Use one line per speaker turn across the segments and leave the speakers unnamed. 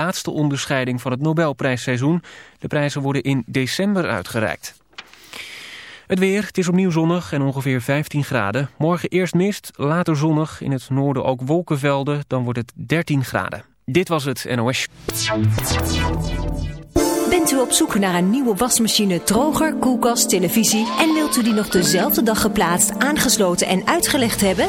laatste onderscheiding van het Nobelprijsseizoen. De prijzen worden in december uitgereikt. Het weer, het is opnieuw zonnig en ongeveer 15 graden. Morgen eerst mist, later zonnig, in het noorden ook wolkenvelden, dan wordt het 13 graden. Dit was het NOS.
Bent u op zoek naar een nieuwe wasmachine, droger, koelkast, televisie... en wilt u die nog dezelfde dag geplaatst, aangesloten en uitgelegd hebben?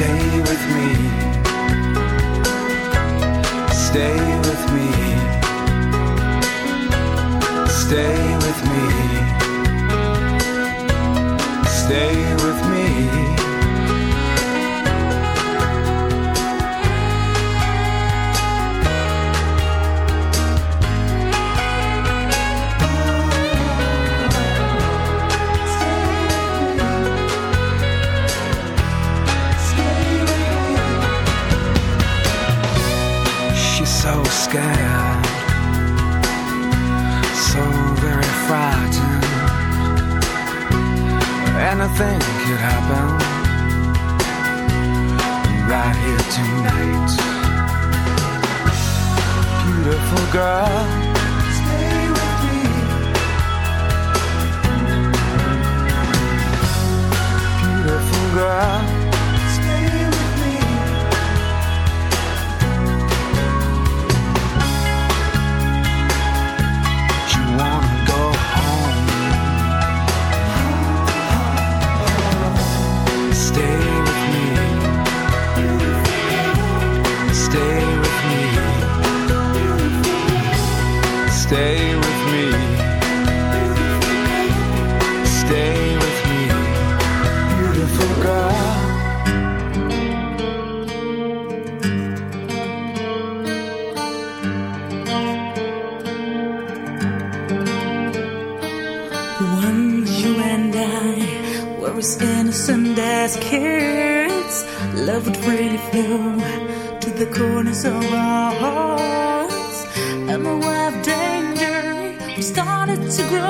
Stay with me. to
grow.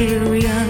carry on.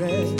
dress.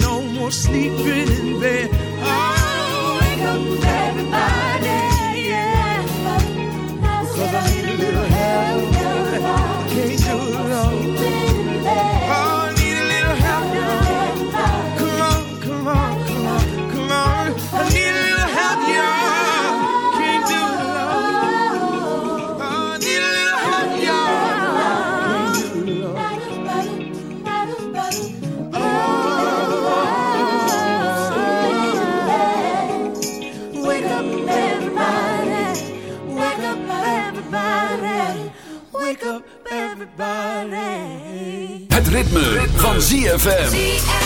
No more sleeping in bed.
Van ZFM.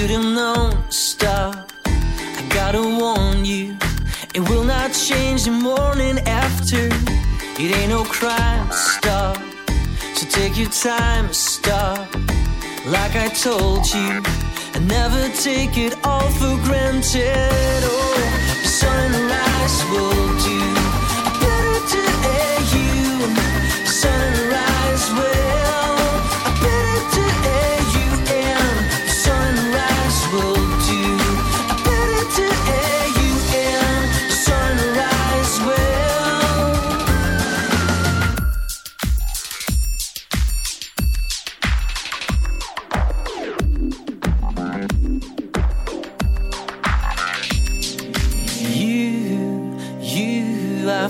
Should have known, stop. I gotta warn you, it will not change the morning after. It ain't no crime, stop. So take your time, stop. Like I told you, I never take it all for granted. Oh, the sunrise will do. Better to AU, sunrise will.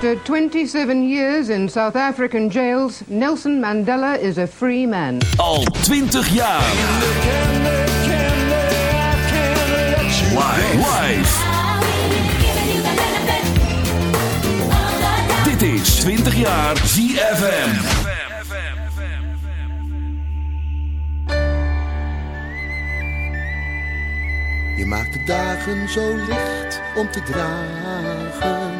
After 27 years in South African jails, Nelson Mandela is a free man.
Al 20 jaar. Live. Live. Dit is 20 jaar ZFM.
Je maakt de dagen zo licht om te dragen.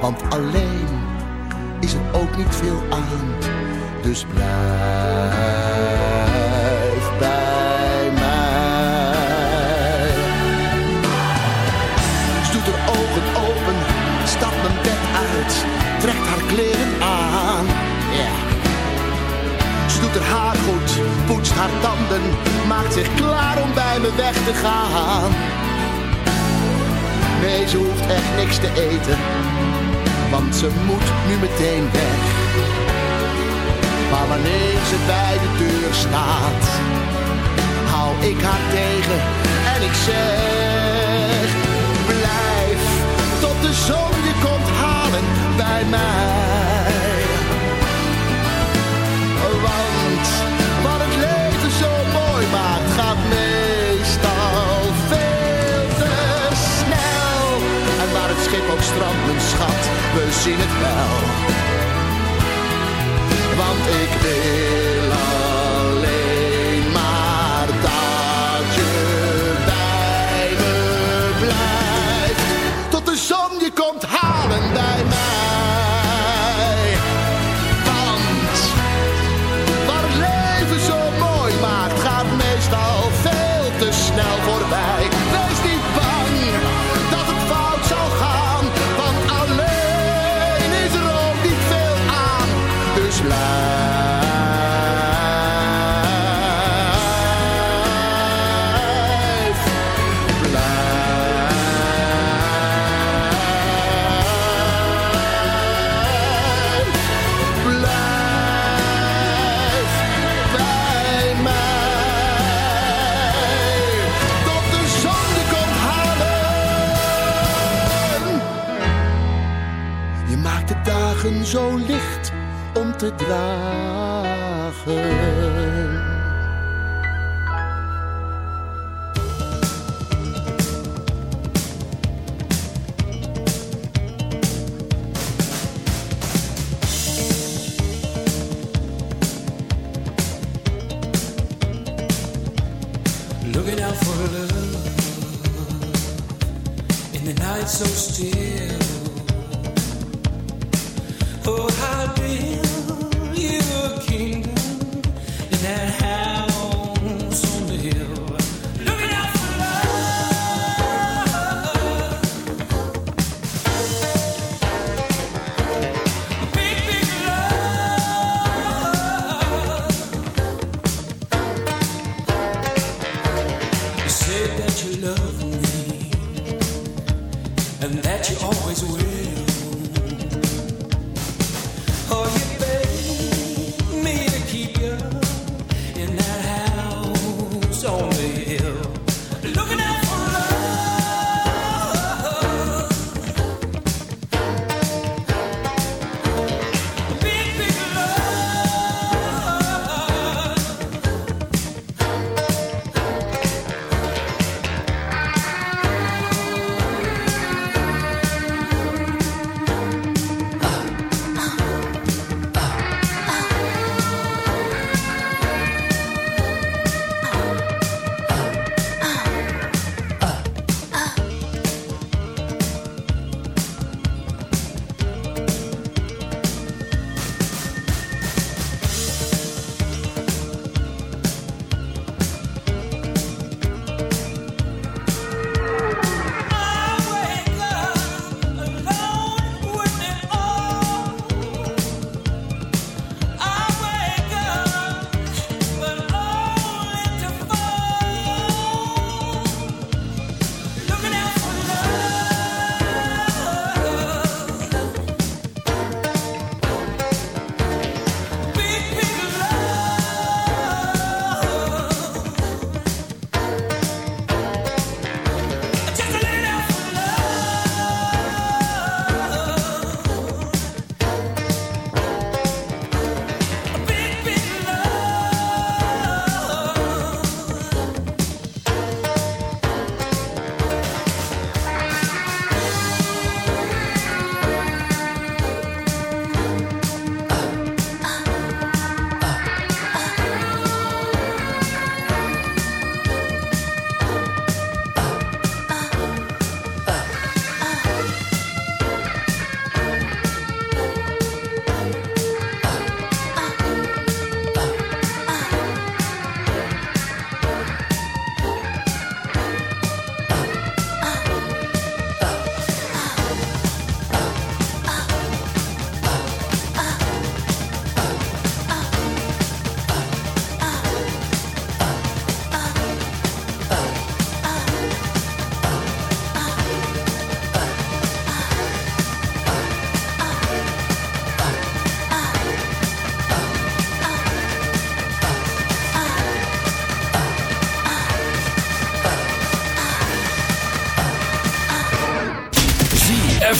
want alleen is er ook niet veel aan. Dus blijf bij mij. Ze doet haar ogen open, stapt mijn bed uit, trekt haar kleren aan. Ze doet haar haar goed, poetst haar tanden, maakt zich klaar om bij me weg te gaan. Nee, ze hoeft echt niks te eten, want ze moet nu meteen weg. Maar wanneer ze bij de deur staat, hou ik haar tegen en ik zeg: Blijf tot de zon je komt halen bij mij. Want wat het leven zo mooi maakt, gaat meestal veel te snel. En waar het schip ook strandt, we zien het wel. Want ik wil te.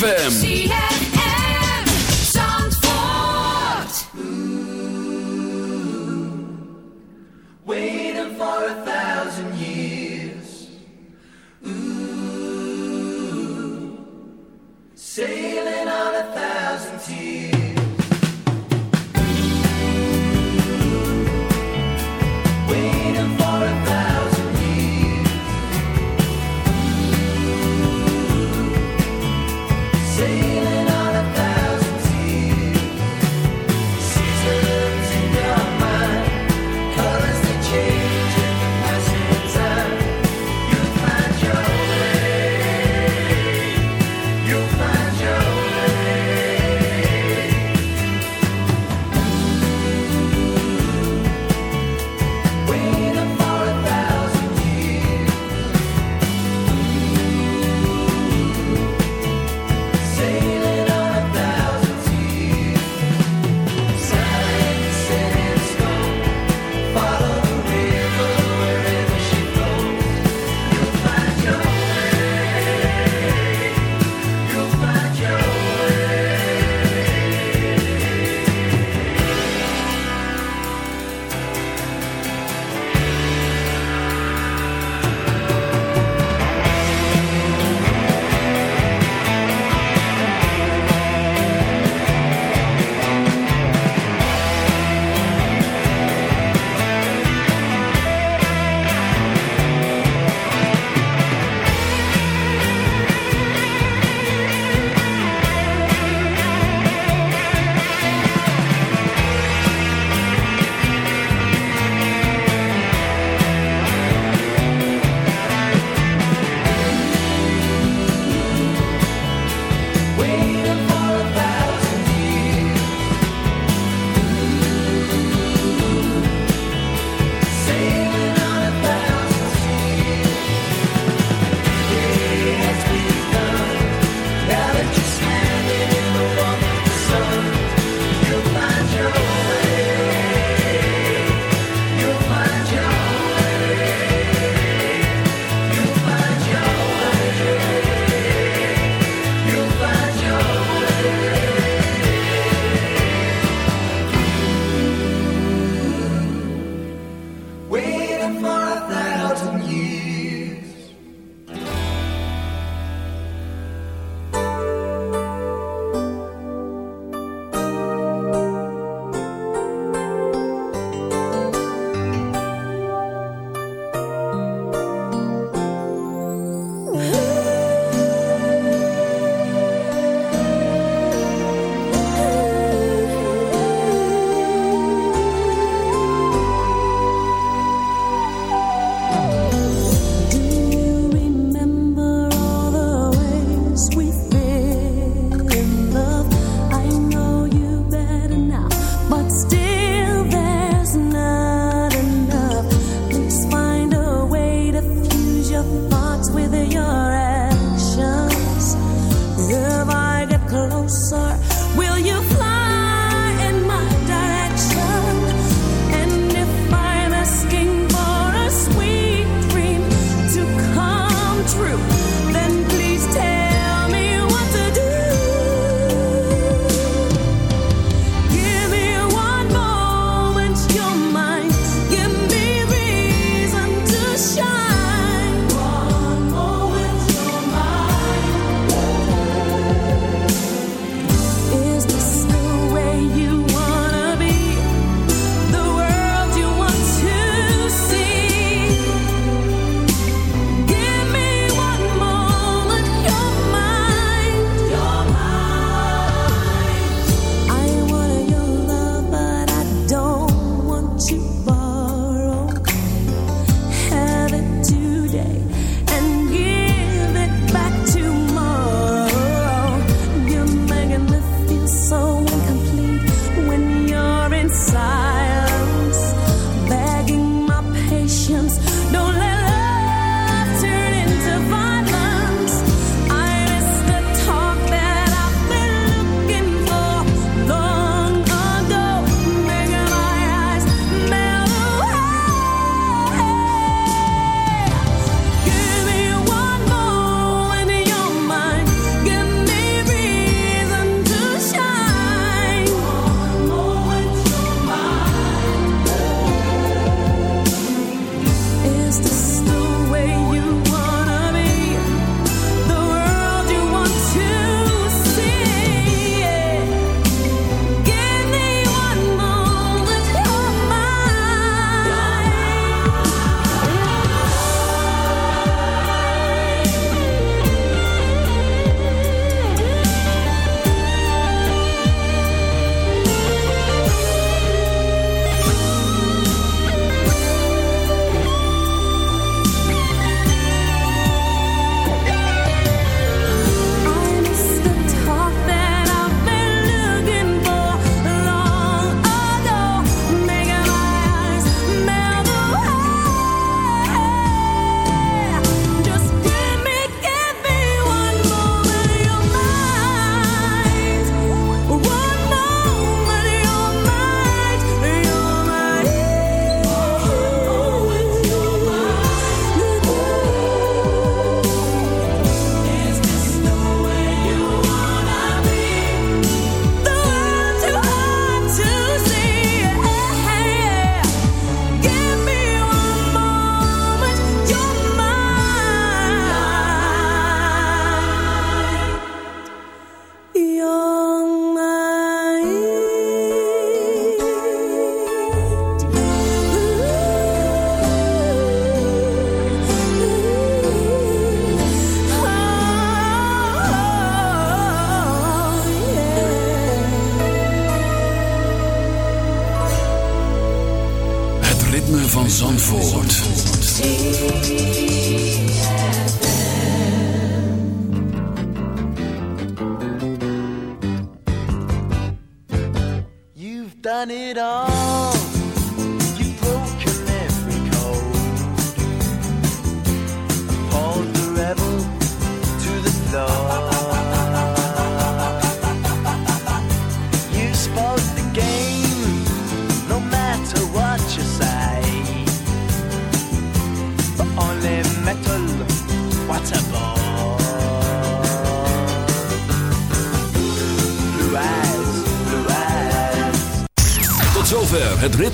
ZFM.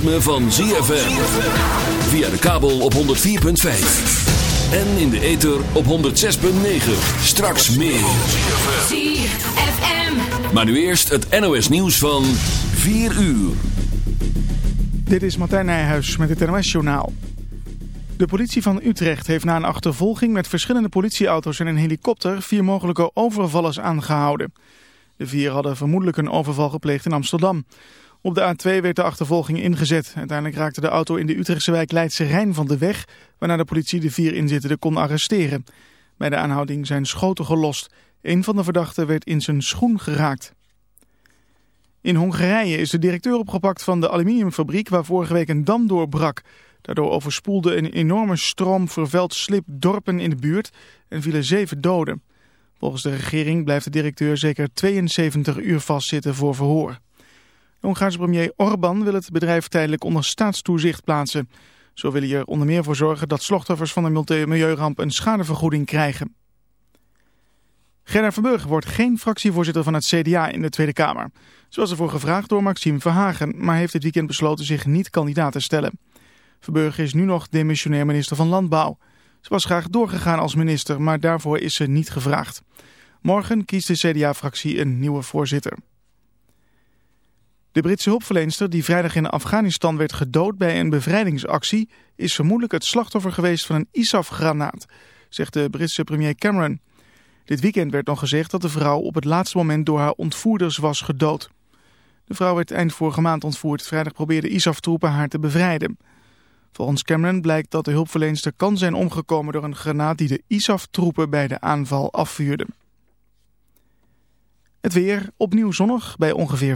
Ritme van ZFM. Via de kabel op 104.5. En in de ether op 106.9. Straks meer.
ZFM.
Maar nu eerst het NOS nieuws van 4 uur.
Dit is Martijn Nijhuis met het NOS-journaal. De politie van Utrecht heeft na een achtervolging met verschillende politieauto's en een helikopter vier mogelijke overvallers aangehouden. De vier hadden vermoedelijk een overval gepleegd in Amsterdam. Op de A2 werd de achtervolging ingezet. Uiteindelijk raakte de auto in de Utrechtse wijk Leidse Rijn van de weg, waarna de politie de vier inzittenden kon arresteren. Bij de aanhouding zijn schoten gelost. Een van de verdachten werd in zijn schoen geraakt. In Hongarije is de directeur opgepakt van de aluminiumfabriek waar vorige week een dam doorbrak. Daardoor overspoelde een enorme stroom vervuild slip dorpen in de buurt en vielen zeven doden. Volgens de regering blijft de directeur zeker 72 uur vastzitten voor verhoor. Hongaarse premier Orbán wil het bedrijf tijdelijk onder staatstoezicht plaatsen. Zo wil hij er onder meer voor zorgen dat slachtoffers van de milieuramp een schadevergoeding krijgen. Gerda Verburg wordt geen fractievoorzitter van het CDA in de Tweede Kamer. Ze was ervoor gevraagd door Maxime Verhagen, maar heeft dit weekend besloten zich niet kandidaat te stellen. Verburg is nu nog demissionair minister van Landbouw. Ze was graag doorgegaan als minister, maar daarvoor is ze niet gevraagd. Morgen kiest de CDA-fractie een nieuwe voorzitter. De Britse hulpverlenster die vrijdag in Afghanistan werd gedood bij een bevrijdingsactie... is vermoedelijk het slachtoffer geweest van een ISAF-granaat, zegt de Britse premier Cameron. Dit weekend werd nog gezegd dat de vrouw op het laatste moment door haar ontvoerders was gedood. De vrouw werd eind vorige maand ontvoerd. Vrijdag probeerden ISAF-troepen haar te bevrijden. Volgens Cameron blijkt dat de hulpverlenster kan zijn omgekomen door een granaat die de ISAF-troepen bij de aanval afvuurden. Het weer opnieuw zonnig bij ongeveer